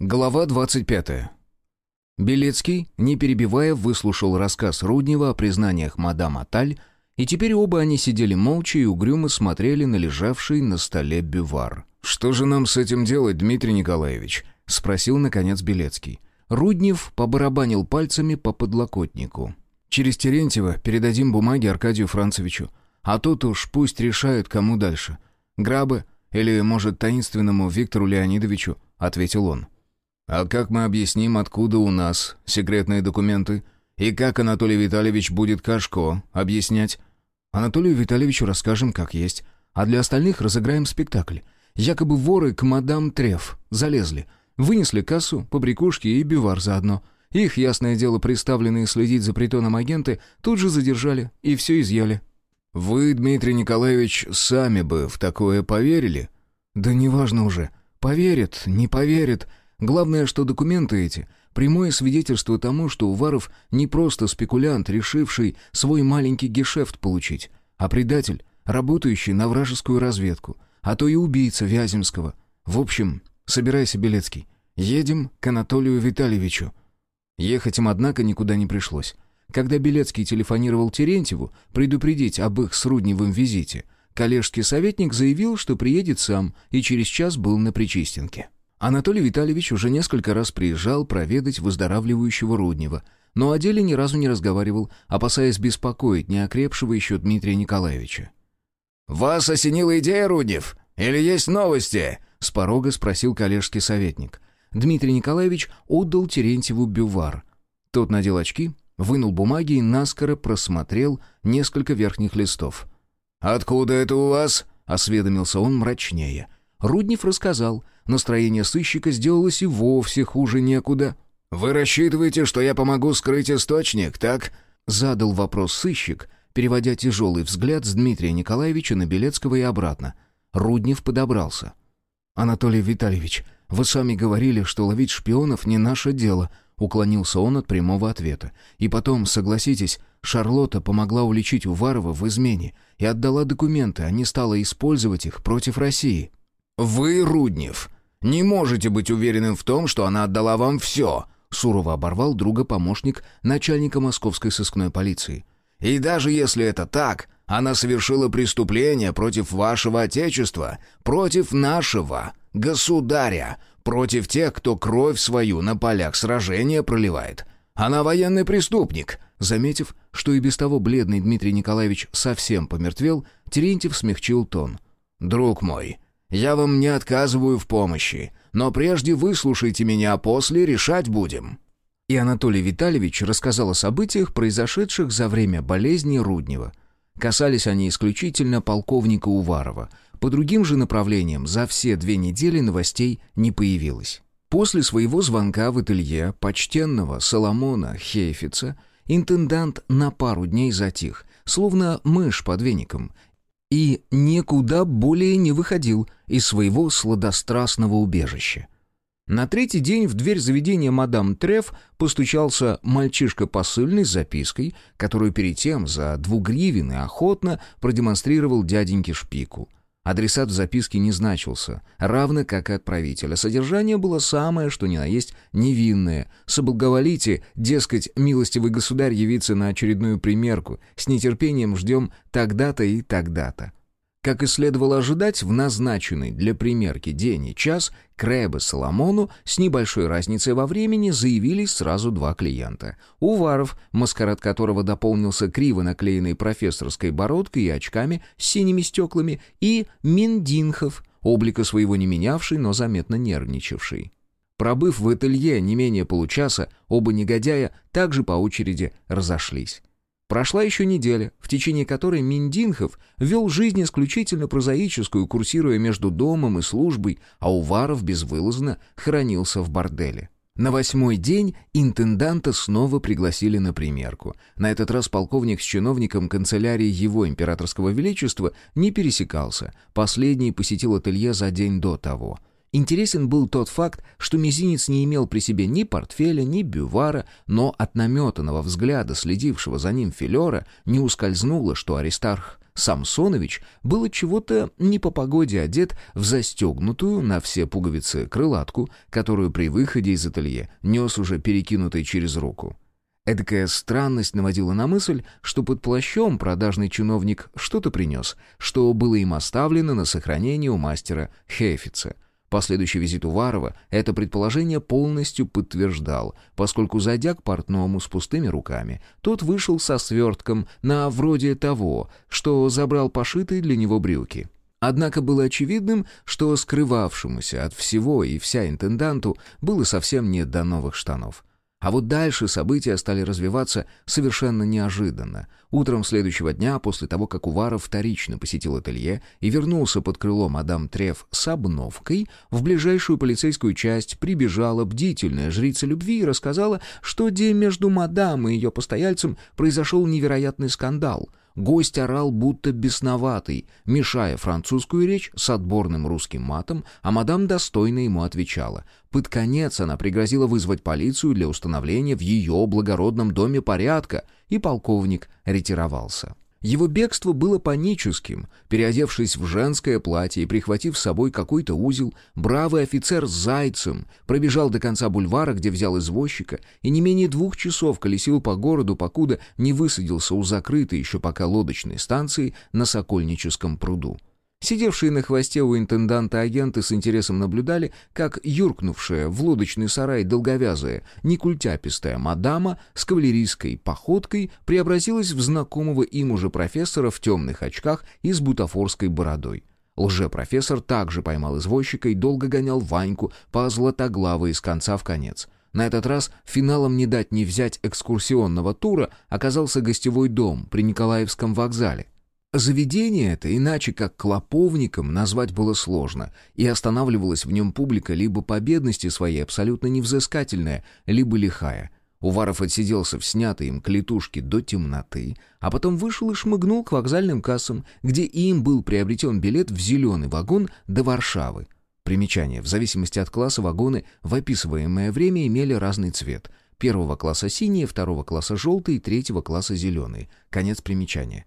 Глава 25. Белецкий, не перебивая, выслушал рассказ Руднева о признаниях мадам Аталь, и теперь оба они сидели молча и угрюмо смотрели на лежавший на столе бювар. «Что же нам с этим делать, Дмитрий Николаевич?» — спросил, наконец, Белецкий. Руднев побарабанил пальцами по подлокотнику. «Через Терентьева передадим бумаги Аркадию Францевичу, а тут уж пусть решают, кому дальше. Грабы или, может, таинственному Виктору Леонидовичу», — ответил он. «А как мы объясним, откуда у нас секретные документы? И как Анатолий Витальевич будет Кашко объяснять?» «Анатолию Витальевичу расскажем, как есть, а для остальных разыграем спектакль. Якобы воры к мадам Треф залезли, вынесли кассу, побрякушки и бивар заодно. Их, ясное дело, приставленные следить за притоном агенты, тут же задержали и все изъяли». «Вы, Дмитрий Николаевич, сами бы в такое поверили?» «Да неважно уже. Поверит, не поверит. Главное, что документы эти — прямое свидетельство тому, что Уваров не просто спекулянт, решивший свой маленький гешефт получить, а предатель, работающий на вражескую разведку, а то и убийца Вяземского. В общем, собирайся, Белецкий, едем к Анатолию Витальевичу. Ехать им, однако, никуда не пришлось. Когда Белецкий телефонировал Терентьеву предупредить об их с Рудневым визите, коллежский советник заявил, что приедет сам и через час был на Причистенке. Анатолий Витальевич уже несколько раз приезжал проведать выздоравливающего Руднева, но о деле ни разу не разговаривал, опасаясь беспокоить неокрепшего еще Дмитрия Николаевича. «Вас осенила идея, Руднев? Или есть новости?» — с порога спросил коллежский советник. Дмитрий Николаевич отдал Терентьеву бювар. Тот надел очки, вынул бумаги и наскоро просмотрел несколько верхних листов. «Откуда это у вас?» — осведомился он мрачнее. Руднев рассказал — Настроение сыщика сделалось и вовсе хуже некуда. «Вы рассчитываете, что я помогу скрыть источник, так?» Задал вопрос сыщик, переводя тяжелый взгляд с Дмитрия Николаевича на Белецкого и обратно. Руднев подобрался. «Анатолий Витальевич, вы сами говорили, что ловить шпионов не наше дело», уклонился он от прямого ответа. «И потом, согласитесь, Шарлотта помогла уличить Уварова в измене и отдала документы, а не стала использовать их против России». «Вы, Руднев, не можете быть уверенным в том, что она отдала вам все», сурово оборвал друга помощник начальника московской сыскной полиции. «И даже если это так, она совершила преступление против вашего отечества, против нашего государя, против тех, кто кровь свою на полях сражения проливает. Она военный преступник». Заметив, что и без того бледный Дмитрий Николаевич совсем помертвел, Терентьев смягчил тон. «Друг мой, я вам не отказываю в помощи, но прежде выслушайте меня, а после решать будем». И Анатолий Витальевич рассказал о событиях, произошедших за время болезни Руднева. Касались они исключительно полковника Уварова. По другим же направлениям за все две недели новостей не появилось. После своего звонка в ателье почтенного Соломона Хейфица интендант на пару дней затих, словно мышь под веником, и никуда более не выходил из своего сладострастного убежища. На третий день в дверь заведения мадам Треф постучался мальчишка посыльный с запиской, которую перед тем за двугривен охотно продемонстрировал дяденьке Шпику. Адресат в записке не значился, равно как и отправитель, а содержание было самое, что ни на есть, невинное. Соблаговолите, дескать, милостивый государь явится на очередную примерку, с нетерпением ждем тогда-то и тогда-то. Как и следовало ожидать, в назначенный для примерки день и час Крэбе Соломону с небольшой разницей во времени заявились сразу два клиента. Уваров, маскарад которого дополнился криво наклеенной профессорской бородкой и очками с синими стеклами, и Миндинхов, облика своего не менявший, но заметно нервничавший. Пробыв в ателье не менее получаса, оба негодяя также по очереди разошлись. Прошла еще неделя, в течение которой Миндинхов вел жизнь исключительно прозаическую, курсируя между домом и службой, а Уваров безвылазно хранился в борделе. На восьмой день интенданта снова пригласили на примерку. На этот раз полковник с чиновником канцелярии его императорского величества не пересекался. Последний посетил ателье за день до того. Интересен был тот факт, что мизинец не имел при себе ни портфеля, ни бювара, но от наметанного взгляда, следившего за ним филера, не ускользнуло, что Аристарх Самсонович был от чего-то не по погоде одет в застегнутую на все пуговицы крылатку, которую при выходе из ателье нес уже перекинутой через руку. Эдакая странность наводила на мысль, что под плащом продажный чиновник что-то принес, что было им оставлено на сохранение у мастера Хейфица — Последующий визит Уварова это предположение полностью подтверждал, поскольку, зайдя к портному с пустыми руками, тот вышел со свертком на вроде того, что забрал пошитые для него брюки. Однако было очевидным, что скрывавшемуся от всего и вся интенданту было совсем не до новых штанов. А вот дальше события стали развиваться совершенно неожиданно. Утром следующего дня, после того, как Уваров вторично посетил ателье и вернулся под крыло мадам Треф с обновкой, в ближайшую полицейскую часть прибежала бдительная жрица любви и рассказала, что где между мадам и ее постояльцем произошел невероятный скандал — Гость орал будто бесноватый, мешая французскую речь с отборным русским матом, а мадам достойно ему отвечала. Под конец она пригрозила вызвать полицию для установления в ее благородном доме порядка, и полковник ретировался. Его бегство было паническим. Переодевшись в женское платье и прихватив с собой какой-то узел, бравый офицер с зайцем пробежал до конца бульвара, где взял извозчика, и не менее двух часов колесил по городу, покуда не высадился у закрытой еще пока лодочной станции на Сокольническом пруду. Сидевшие на хвосте у интенданта агенты с интересом наблюдали, как юркнувшая в лодочный сарай долговязая, некультяпистая мадама с кавалерийской походкой преобразилась в знакомого им уже профессора в темных очках и с бутафорской бородой. Лже-профессор также поймал извозчика и долго гонял Ваньку по златоглавой из конца в конец. На этот раз финалом не дать не взять экскурсионного тура оказался гостевой дом при Николаевском вокзале — Заведение это, иначе как клоповником, назвать было сложно, и останавливалась в нем публика либо по бедности своей абсолютно невзыскательная, либо лихая. Уваров отсиделся в снятой им клетушке до темноты, а потом вышел и шмыгнул к вокзальным кассам, где им был приобретен билет в зеленый вагон до Варшавы. Примечание. В зависимости от класса вагоны в описываемое время имели разный цвет. Первого класса синие, второго класса желтые, третьего класса зеленые. Конец примечания.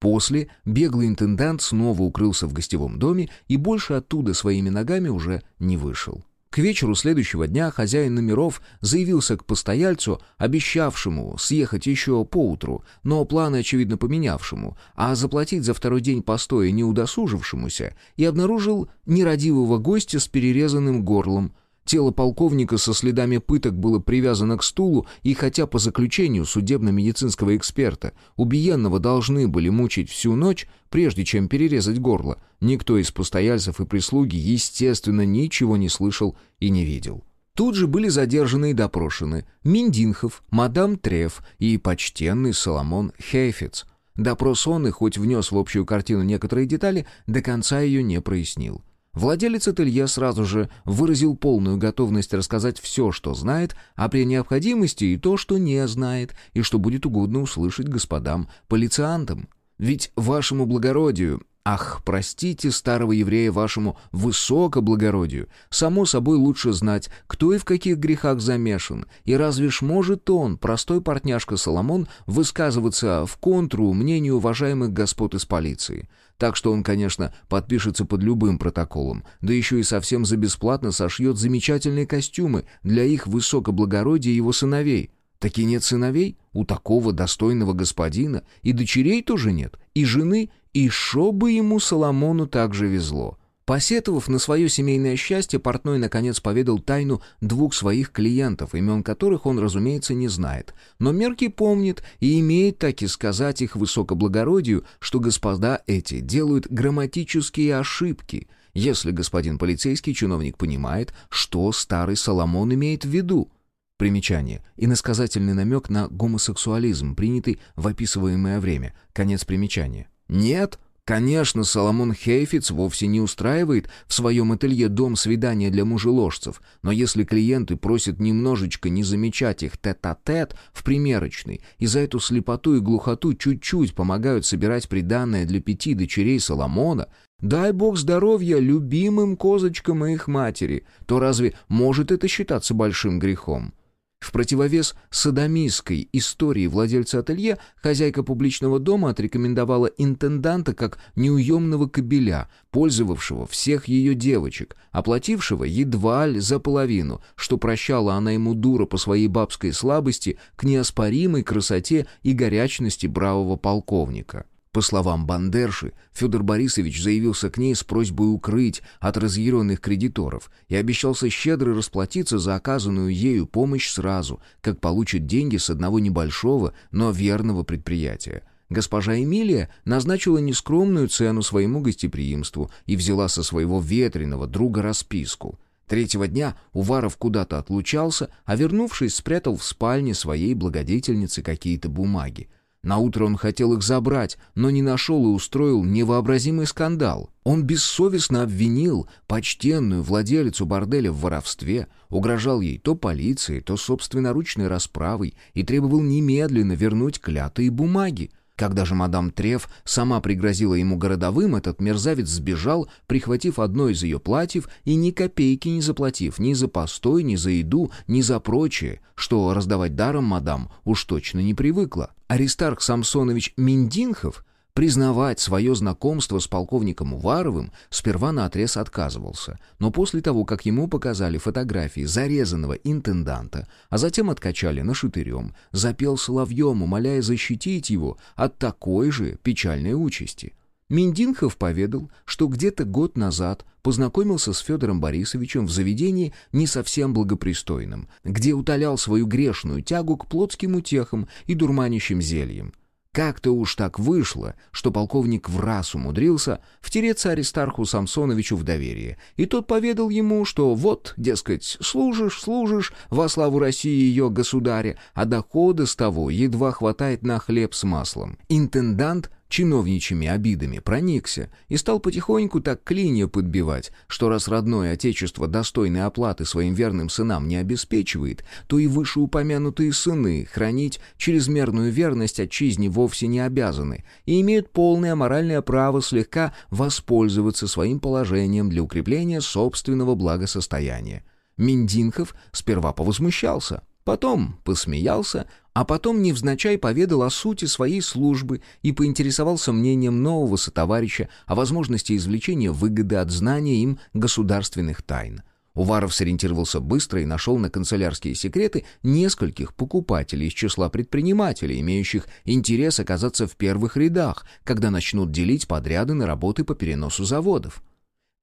После беглый интендант снова укрылся в гостевом доме и больше оттуда своими ногами уже не вышел. К вечеру следующего дня хозяин номеров заявился к постояльцу, обещавшему съехать еще поутру, но планы, очевидно, поменявшему, а заплатить за второй день постоя не удосужившемуся, и обнаружил нерадивого гостя с перерезанным горлом – Тело полковника со следами пыток было привязано к стулу, и хотя по заключению судебно-медицинского эксперта убиенного должны были мучить всю ночь, прежде чем перерезать горло, никто из постояльцев и прислуги, естественно, ничего не слышал и не видел. Тут же были задержаны и допрошены Миндинхов, мадам Треф и почтенный Соломон Хейфиц. Допрос он и хоть внес в общую картину некоторые детали, до конца ее не прояснил. Владелец ателье сразу же выразил полную готовность рассказать все, что знает, а при необходимости и то, что не знает, и что будет угодно услышать господам полициантам. Ведь вашему благородию, ах, простите старого еврея вашему высокоблагородию, само собой лучше знать, кто и в каких грехах замешан, и разве ж может он, простой портняшка Соломон, высказываться в контру мнению уважаемых господ из полиции? Так что он, конечно, подпишется под любым протоколом, да еще и совсем за бесплатно сошьет замечательные костюмы для их высокоблагородия его сыновей. Таки нет сыновей? У такого достойного господина и дочерей тоже нет, и жены, и шо бы ему Соломону так же везло. Посетовав на свое семейное счастье, портной наконец поведал тайну двух своих клиентов, имен которых он, разумеется, не знает. Но Мерки помнит и имеет таки сказать их высокоблагородию, что господа эти делают грамматические ошибки, если господин полицейский чиновник понимает, что старый Соломон имеет в виду. Примечание. Иносказательный намек на гомосексуализм, принятый в описываемое время. Конец примечания. «Нет», Конечно, Соломон Хейфиц вовсе не устраивает в своем ателье дом свидания для мужеложцев, но если клиенты просят немножечко не замечать их тет-а-тет -тет в примерочной и за эту слепоту и глухоту чуть-чуть помогают собирать приданное для пяти дочерей Соломона, Дай бог здоровья любимым козочкам и их матери, то разве может это считаться большим грехом? В противовес садомистской истории владельца ателье, хозяйка публичного дома отрекомендовала интенданта как неуемного кобеля, пользовавшего всех ее девочек, оплатившего едва ли за половину, что прощала она ему дура по своей бабской слабости к неоспоримой красоте и горячности бравого полковника. По словам Бандерши, Федор Борисович заявился к ней с просьбой укрыть от разъяренных кредиторов и обещался щедро расплатиться за оказанную ею помощь сразу, как получит деньги с одного небольшого, но верного предприятия. Госпожа Эмилия назначила нескромную цену своему гостеприимству и взяла со своего ветреного друга расписку. Третьего дня Уваров куда-то отлучался, а вернувшись, спрятал в спальне своей благодетельницы какие-то бумаги. Наутро он хотел их забрать, но не нашел и устроил невообразимый скандал. Он бессовестно обвинил почтенную владелицу борделя в воровстве, угрожал ей то полицией, то собственноручной расправой и требовал немедленно вернуть клятые бумаги. Когда же мадам Треф сама пригрозила ему городовым, этот мерзавец сбежал, прихватив одно из ее платьев и ни копейки не заплатив ни за постой, ни за еду, ни за прочее, что раздавать даром мадам уж точно не привыкла. Аристарх Самсонович Миндинхов Признавать свое знакомство с полковником Уваровым сперва наотрез отказывался, но после того, как ему показали фотографии зарезанного интенданта, а затем откачали нашатырем, запел соловьем, умоляя защитить его от такой же печальной участи. Миндинхов поведал, что где-то год назад познакомился с Федором Борисовичем в заведении не совсем благопристойном, где утолял свою грешную тягу к плотским утехам и дурманящим зельям. Как-то уж так вышло, что полковник в раз умудрился втереться Аристарху Самсоновичу в доверие, и тот поведал ему, что вот, дескать, служишь, служишь во славу России и ее государя, а дохода с того едва хватает на хлеб с маслом. Интендант чиновничьими обидами проникся и стал потихоньку так клинья подбивать, что раз родное отечество достойной оплаты своим верным сынам не обеспечивает, то и вышеупомянутые сыны хранить чрезмерную верность отчизне вовсе не обязаны и имеют полное моральное право слегка воспользоваться своим положением для укрепления собственного благосостояния. Миндинхов сперва повозмущался, потом посмеялся, а потом невзначай поведал о сути своей службы и поинтересовался мнением нового сотоварища о возможности извлечения выгоды от знания им государственных тайн. Уваров сориентировался быстро и нашел на канцелярские секреты нескольких покупателей из числа предпринимателей, имеющих интерес оказаться в первых рядах, когда начнут делить подряды на работы по переносу заводов.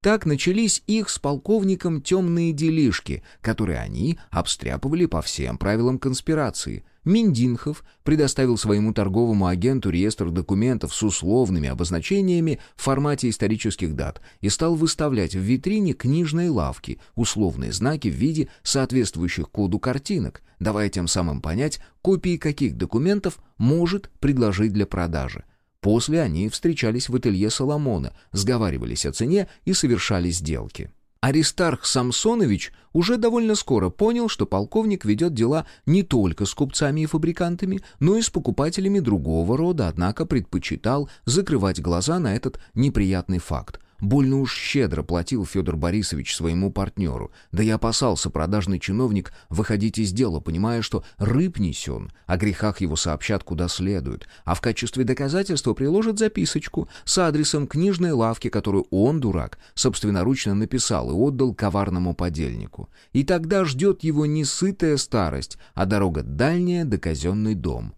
Так начались их с полковником темные делишки, которые они обстряпывали по всем правилам конспирации. Миндинхов предоставил своему торговому агенту реестр документов с условными обозначениями в формате исторических дат и стал выставлять в витрине книжной лавки условные знаки в виде соответствующих коду картинок, давая тем самым понять, копии каких документов может предложить для продажи – После они встречались в ателье Соломона, сговаривались о цене и совершали сделки. Аристарх Самсонович уже довольно скоро понял, что полковник ведет дела не только с купцами и фабрикантами, но и с покупателями другого рода, однако предпочитал закрывать глаза на этот неприятный факт. Больно уж щедро платил Федор Борисович своему партнеру, да и опасался продажный чиновник выходить из дела, понимая, что рыб несен, о грехах его сообщат куда следует, а в качестве доказательства приложат записочку с адресом книжной лавки, которую он, дурак, собственноручно написал и отдал коварному подельнику. И тогда ждет его не сытая старость, а дорога дальняя до казенный дом.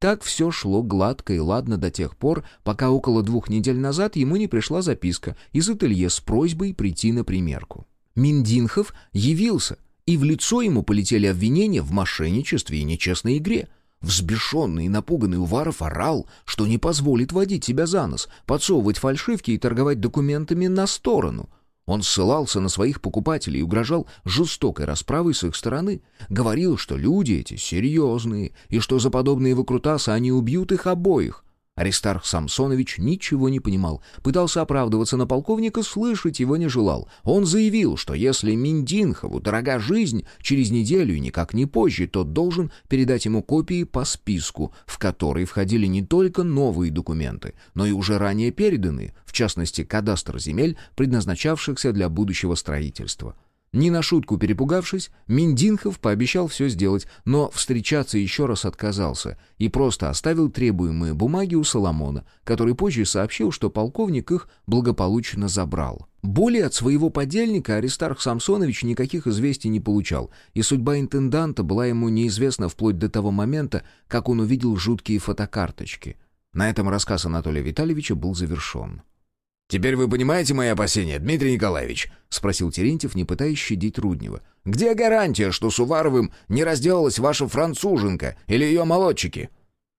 Так все шло гладко и ладно до тех пор, пока около двух недель назад ему не пришла записка из ателье с просьбой прийти на примерку. Миндинхов явился, и в лицо ему полетели обвинения в мошенничестве и нечестной игре. Взбешенный и напуганный Уваров орал, что не позволит водить себя за нос, подсовывать фальшивки и торговать документами на сторону — он ссылался на своих покупателей и угрожал жестокой расправой с их стороны. Говорил, что люди эти серьезные, и что за подобные выкрутасы они убьют их обоих. Аристарх Самсонович ничего не понимал, пытался оправдываться, но полковника слышать его не желал. Он заявил, что если Миндинхову дорога жизнь, через неделю и никак не позже, тот должен передать ему копии по списку, в который входили не только новые документы, но и уже ранее переданные, в частности, кадастр земель, предназначавшихся для будущего строительства. Не на шутку перепугавшись, Миндинхов пообещал все сделать, но встречаться еще раз отказался и просто оставил требуемые бумаги у Соломона, который позже сообщил, что полковник их благополучно забрал. Более от своего подельника Аристарх Самсонович никаких известий не получал, и судьба интенданта была ему неизвестна вплоть до того момента, как он увидел жуткие фотокарточки. На этом рассказ Анатолия Витальевича был завершен. «Теперь вы понимаете мои опасения, Дмитрий Николаевич?» — спросил Терентьев, не пытаясь щадить Руднева. «Где гарантия, что с Уваровым не разделалась ваша француженка или ее молодчики?»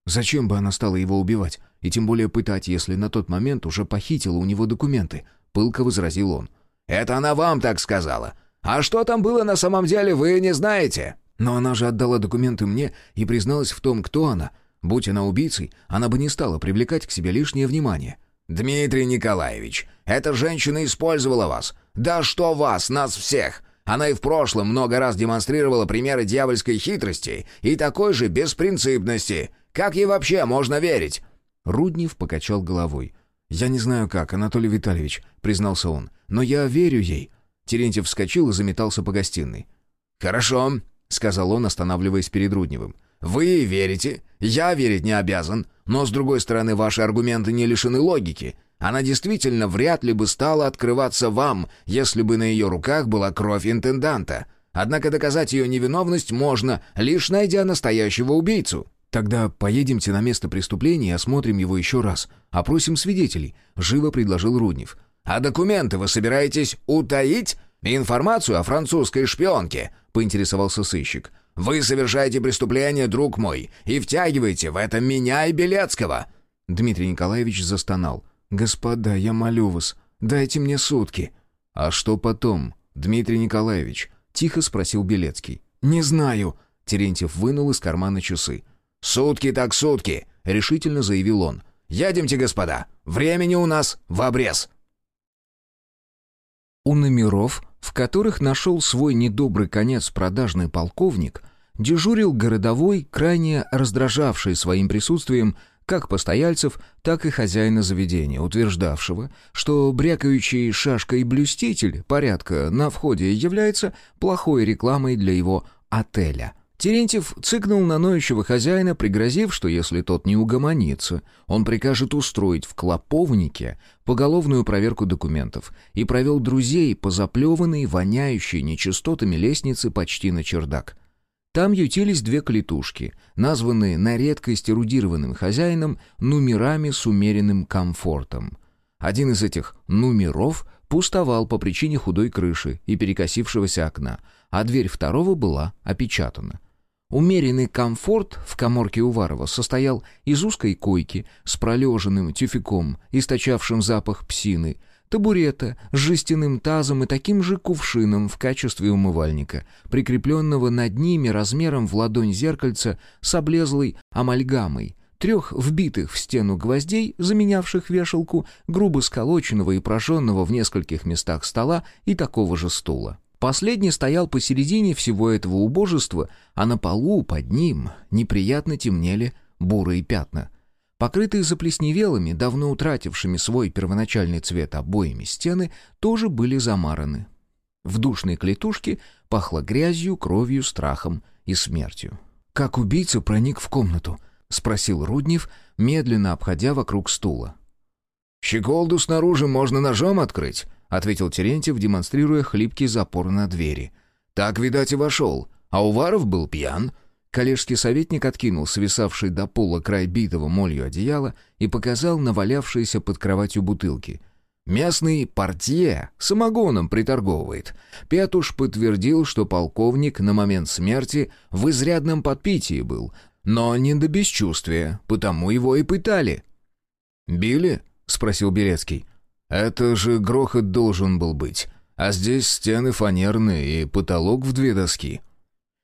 «Зачем бы она стала его убивать? И тем более пытать, если на тот момент уже похитила у него документы?» — пылко возразил он. «Это она вам так сказала. А что там было на самом деле, вы не знаете?» «Но она же отдала документы мне и призналась в том, кто она. Будь она убийцей, она бы не стала привлекать к себе лишнее внимание». «Дмитрий Николаевич, эта женщина использовала вас. Да что вас, нас всех!» Она и в прошлом много раз демонстрировала примеры дьявольской хитрости и такой же беспринципности. Как ей вообще можно верить?» Руднев покачал головой. «Я не знаю как, Анатолий Витальевич», — признался он, — «но я верю ей». Терентьев вскочил и заметался по гостиной. «Хорошо», — сказал он, останавливаясь перед Рудневым. «Вы верите, я верить не обязан, но, с другой стороны, ваши аргументы не лишены логики. Она действительно вряд ли бы стала открываться вам, если бы на ее руках была кровь интенданта. Однако доказать ее невиновность можно, лишь найдя настоящего убийцу». «Тогда поедемте на место преступления и осмотрим его еще раз. Опросим свидетелей», — живо предложил Руднев. «А документы вы собираетесь утаить? Информацию о французской шпионке?» — поинтересовался сыщик. Вы совершаете преступление, друг мой, и втягиваете в это меня и Белецкого!» Дмитрий Николаевич застонал. «Господа, я молю вас, дайте мне сутки». «А что потом, Дмитрий Николаевич?» — тихо спросил Белецкий. «Не знаю». Терентьев вынул из кармана часы. «Сутки так сутки», — решительно заявил он. «Едемте, господа. Времени у нас в обрез». У номеров в которых нашел свой недобрый конец продажный полковник, дежурил городовой, крайне раздражавший своим присутствием как постояльцев, так и хозяина заведения, утверждавшего, что брякающий шашкой блюститель порядка на входе является плохой рекламой для его отеля – Терентьев цыкнул на ноющего хозяина, пригрозив, что если тот не угомонится, он прикажет устроить в Клоповнике поголовную проверку документов и провел друзей по заплеванной, воняющей нечистотами лестнице почти на чердак. Там ютились две клетушки, названные на редкость эрудированным хозяином номерами с умеренным комфортом. Один из этих номеров пустовал по причине худой крыши и перекосившегося окна, а дверь второго была опечатана. Умеренный комфорт в коморке Уварова состоял из узкой койки с пролеженным тюфяком, источавшим запах псины, табурета с жестяным тазом и таким же кувшином в качестве умывальника, прикрепленного над ними размером в ладонь зеркальца с облезлой амальгамой, трех вбитых в стену гвоздей, заменявших вешалку, грубо сколоченного и прожженного в нескольких местах стола и такого же стула. Последний стоял посередине всего этого убожества, а на полу под ним неприятно темнели бурые пятна. Покрытые заплесневелыми, давно утратившими свой первоначальный цвет обоями стены, тоже были замараны. В душной клетушке пахло грязью, кровью, страхом и смертью. «Как убийца проник в комнату?» — спросил Руднев, медленно обходя вокруг стула. «Щеколду снаружи можно ножом открыть», ответил Терентьев, демонстрируя хлипкий запор на двери. «Так, видать, и вошел. А Уваров был пьян». Коллежский советник откинул свисавший до пола край битого молью одеяла и показал навалявшиеся под кроватью бутылки. «Местный портье самогоном приторговывает. Петуш подтвердил, что полковник на момент смерти в изрядном подпитии был, но не до бесчувствия, потому его и пытали». «Били?» — спросил Белецкий. Это же грохот должен был быть. А здесь стены фанерные и потолок в две доски.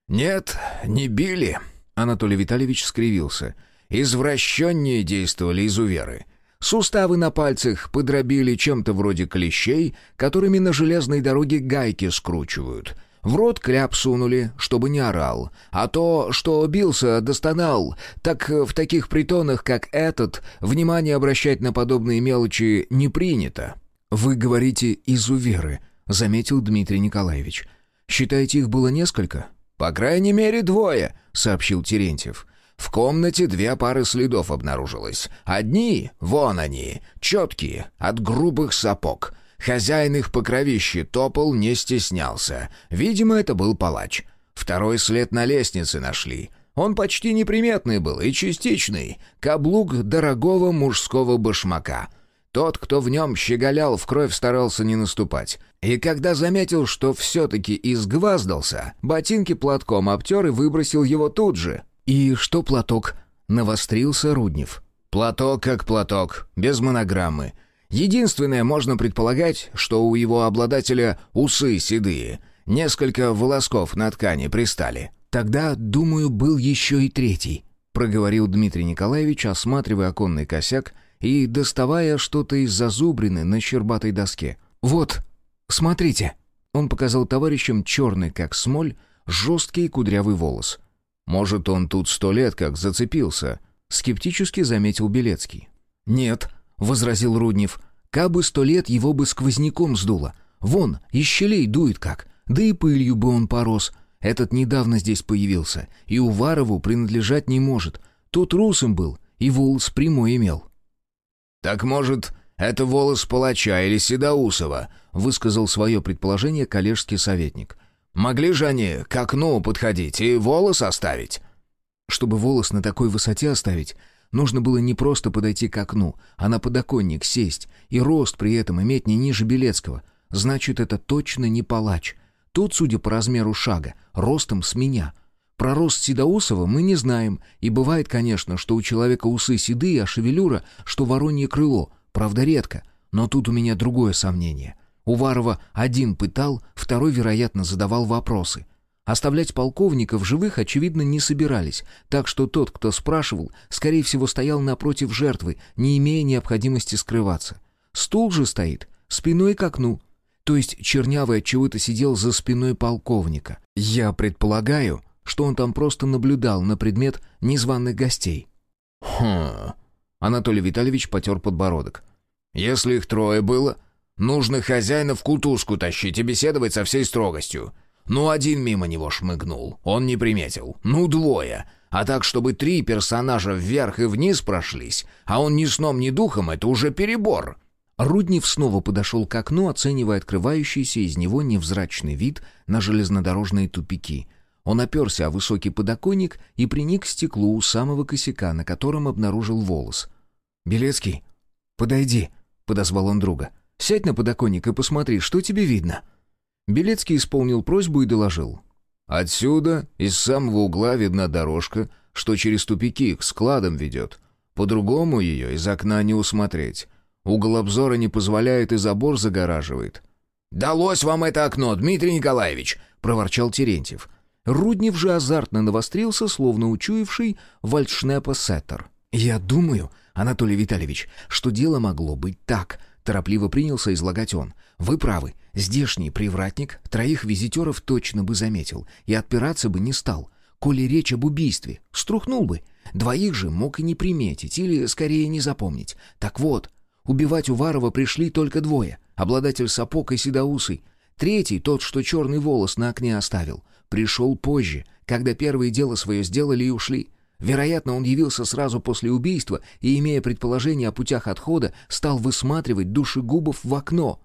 «Нет, не били», — Анатолий Витальевич скривился. Извращеннее действовали изуверы. Суставы на пальцах подробили чем-то вроде клещей, которыми на железной дороге гайки скручивают. В рот кляп сунули, чтобы не орал. А то, что бился, достонал, так в таких притонах, как этот, внимание обращать на подобные мелочи не принято. «Вы говорите «изуверы», — заметил Дмитрий Николаевич. «Считаете, их было несколько?» «По крайней мере, двое», — сообщил Терентьев. В комнате две пары следов обнаружилось. Одни, вон они, четкие, от грубых сапог. Хозяин их по кровище топал, не стеснялся. Видимо, это был палач. Второй след на лестнице нашли. Он почти неприметный был и частичный. Каблук дорогого мужского башмака. Тот, кто в нем щеголял, в кровь старался не наступать. И когда заметил, что все-таки изгваздался, ботинки платком обтер и выбросил его тут же. «И что платок?» — навострился Руднев. «Платок как платок, без монограммы. Единственное, можно предполагать, что у его обладателя усы седые. Несколько волосков на ткани пристали». «Тогда, думаю, был еще и третий», — проговорил Дмитрий Николаевич, осматривая оконный косяк и доставая что-то из зазубрины на щербатой доске. «Вот, смотрите». Он показал товарищам черный, как смоль, жесткий кудрявый волос — может, он тут сто лет как зацепился?» — скептически заметил Белецкий. «Нет», — возразил Руднев, — «кабы сто лет его бы сквозняком сдуло. Вон, из щелей дует как, да и пылью бы он порос. Этот недавно здесь появился, и Уварову принадлежать не может. Тут русым был, и волос прямой имел». «Так, может, это волос палача или Седоусова?» — высказал свое предположение коллежский советник. Могли же они к окну подходить и волос оставить?» Чтобы волос на такой высоте оставить, нужно было не просто подойти к окну, а на подоконник сесть, и рост при этом иметь не ниже Белецкого. Значит, это точно не палач. Тут, судя по размеру шага, ростом с меня. Про рост Седоусова мы не знаем, и бывает, конечно, что у человека усы седые, а шевелюра, что воронье крыло, правда редко. Но тут у меня другое сомнение — Уварова один пытал, второй, вероятно, задавал вопросы. Оставлять полковника в живых, очевидно, не собирались, так что тот, кто спрашивал, скорее всего, стоял напротив жертвы, не имея необходимости скрываться. Стул же стоит, спиной к окну, то есть Чернявый отчего-то сидел за спиной полковника. Я предполагаю, что он там просто наблюдал на предмет незваных гостей. «Хм...» Анатолий Витальевич потер подбородок. «Если их трое было, Нужно хозяина в кутузку тащить и беседовать со всей строгостью. Ну, один мимо него шмыгнул, он не приметил. Ну, двое. А так, чтобы три персонажа вверх и вниз прошлись, а он ни сном, ни духом, это уже перебор». Руднев снова подошел к окну, оценивая открывающийся из него невзрачный вид на железнодорожные тупики. Он оперся о высокий подоконник и приник к стеклу у самого косяка, на котором обнаружил волос. «Белецкий, подойди», — подозвал он друга. Сядь на подоконник и посмотри, что тебе видно». Белецкий исполнил просьбу и доложил. «Отсюда, из самого угла, видна дорожка, что через тупики к складам ведет. По-другому ее из окна не усмотреть. Угол обзора не позволяет и забор загораживает». «Далось вам это окно, Дмитрий Николаевич!» — проворчал Терентьев. Руднев же азартно навострился, словно учуявший вальдшнепа сеттер. «Я думаю, Анатолий Витальевич, что дело могло быть так. Торопливо принялся излагать он. «Вы правы. Здешний привратник троих визитеров точно бы заметил и отпираться бы не стал. Коли речь об убийстве, струхнул бы. Двоих же мог и не приметить, или, скорее, не запомнить. Так вот, убивать Уварова пришли только двое. Обладатель сапог и седоусый. Третий, тот, что черный волос на окне оставил, пришел позже, когда первые дело свое сделали и ушли. Вероятно, он явился сразу после убийства и, имея предположение о путях отхода, стал высматривать душегубов в окно.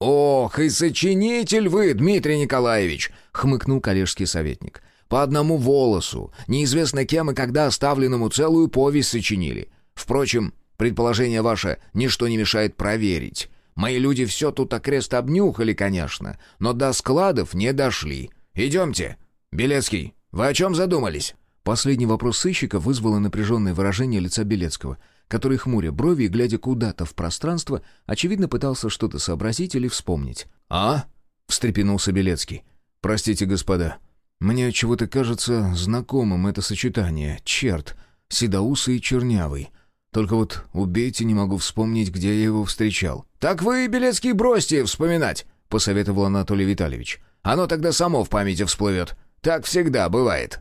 «Ох, и сочинитель вы, Дмитрий Николаевич!» — хмыкнул коллежский советник. «По одному волосу, неизвестно кем и когда оставленному целую повесть сочинили. Впрочем, предположение ваше ничто не мешает проверить. Мои люди все тут окрест обнюхали, конечно, но до складов не дошли. Идемте. Белецкий, вы о чем задумались?» Последний вопрос сыщика вызвало напряженное выражение лица Белецкого, который, хмуря брови и глядя куда-то в пространство, очевидно пытался что-то сообразить или вспомнить. «А?» — встрепенулся Белецкий. «Простите, господа, мне чего-то кажется знакомым это сочетание. Черт! седоусый и чернявый. Только вот убейте, не могу вспомнить, где я его встречал». «Так вы, Белецкий, бросьте вспоминать», — посоветовал Анатолий Витальевич. «Оно тогда само в памяти всплывет. Так всегда бывает».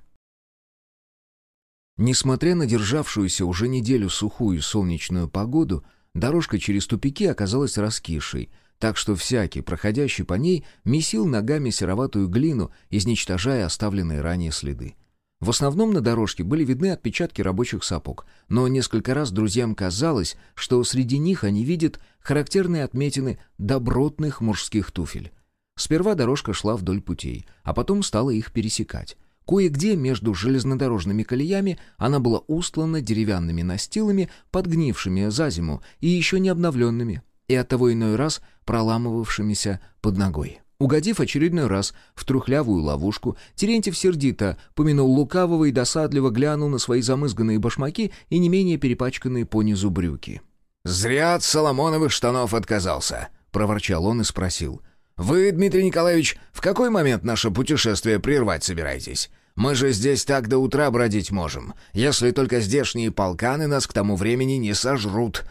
Несмотря на державшуюся уже неделю сухую солнечную погоду, дорожка через тупики оказалась раскисшей, так что всякий, проходящий по ней, месил ногами сероватую глину, изничтожая оставленные ранее следы. В основном на дорожке были видны отпечатки рабочих сапог, но несколько раз друзьям казалось, что среди них они видят характерные отметины добротных мужских туфель. Сперва дорожка шла вдоль путей, а потом стала их пересекать. Кое-где между железнодорожными колеями она была устлана деревянными настилами, подгнившими за зиму и еще не обновленными, и оттого иной раз проламывавшимися под ногой. Угодив очередной раз в трухлявую ловушку, Терентьев сердито помянул лукавого и досадливо глянул на свои замызганные башмаки и не менее перепачканные понизу брюки. «Зря от Соломоновых штанов отказался», — проворчал он и спросил — «Вы, Дмитрий Николаевич, в какой момент наше путешествие прервать собираетесь? Мы же здесь так до утра бродить можем, если только здешние полканы нас к тому времени не сожрут».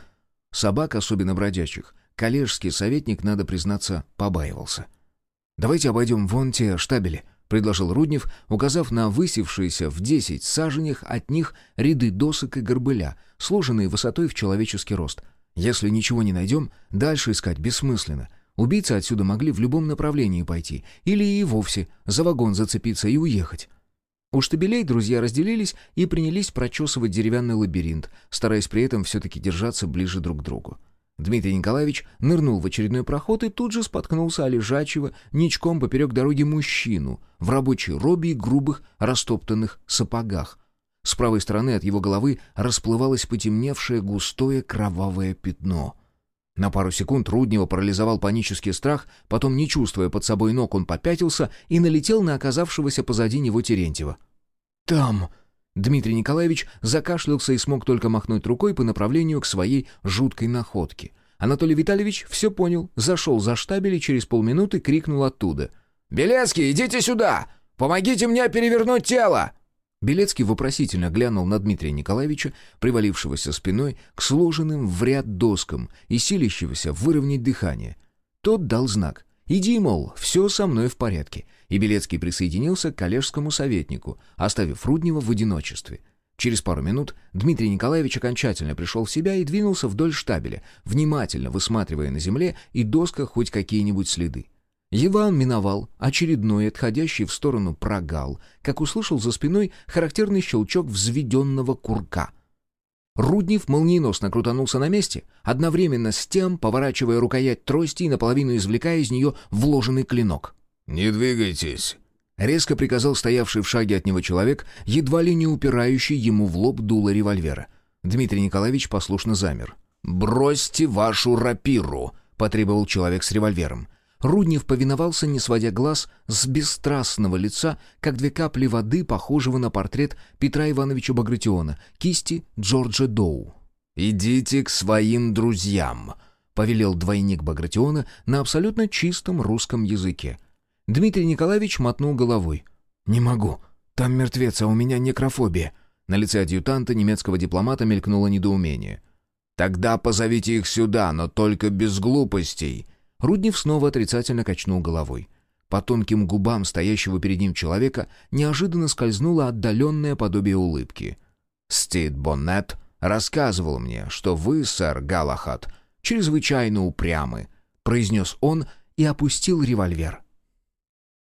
Собак, особенно бродячих, коллежский советник, надо признаться, побаивался. «Давайте обойдем вон те штабели», — предложил Руднев, указав на высевшиеся в десять саженях от них ряды досок и горбыля, сложенные высотой в человеческий рост. «Если ничего не найдем, дальше искать бессмысленно». Убийцы отсюда могли в любом направлении пойти, или и вовсе за вагон зацепиться и уехать. У штабелей друзья разделились и принялись прочесывать деревянный лабиринт, стараясь при этом все-таки держаться ближе друг к другу. Дмитрий Николаевич нырнул в очередной проход и тут же споткнулся о лежачего, ничком поперек дороги мужчину в рабочей робе и грубых растоптанных сапогах. С правой стороны от его головы расплывалось потемневшее густое кровавое пятно — на пару секунд Руднева парализовал панический страх, потом, не чувствуя под собой ног, он попятился и налетел на оказавшегося позади него Терентьева. «Там!» Дмитрий Николаевич закашлялся и смог только махнуть рукой по направлению к своей жуткой находке. Анатолий Витальевич все понял, зашел за штабель и через полминуты крикнул оттуда. «Белецкий, идите сюда! Помогите мне перевернуть тело!» Белецкий вопросительно глянул на Дмитрия Николаевича, привалившегося спиной к сложенным в ряд доскам и силящегося выровнять дыхание. Тот дал знак. «Иди, мол, все со мной в порядке», и Белецкий присоединился к коллежскому советнику, оставив Руднева в одиночестве. Через пару минут Дмитрий Николаевич окончательно пришел в себя и двинулся вдоль штабеля, внимательно высматривая на земле и досках хоть какие-нибудь следы. Иван миновал очередной отходящий в сторону прогал, как услышал за спиной характерный щелчок взведенного курка. Руднев молниеносно крутанулся на месте, одновременно с тем поворачивая рукоять трости и наполовину извлекая из нее вложенный клинок. «Не двигайтесь!» — резко приказал стоявший в шаге от него человек, едва ли не упирающий ему в лоб дуло револьвера. Дмитрий Николаевич послушно замер. «Бросьте вашу рапиру!» — потребовал человек с револьвером. Руднев повиновался, не сводя глаз с бесстрастного лица, как две капли воды, похожего на портрет Петра Ивановича Багратиона, кисти Джорджа Доу. «Идите к своим друзьям», — повелел двойник Багратиона на абсолютно чистом русском языке. Дмитрий Николаевич мотнул головой. «Не могу. Там мертвец, а у меня некрофобия». На лице адъютанта немецкого дипломата мелькнуло недоумение. «Тогда позовите их сюда, но только без глупостей», Руднев снова отрицательно качнул головой. По тонким губам стоящего перед ним человека неожиданно скользнуло отдаленное подобие улыбки. «Стит Боннет рассказывал мне, что вы, сэр Галахат, чрезвычайно упрямы», — произнес он и опустил револьвер.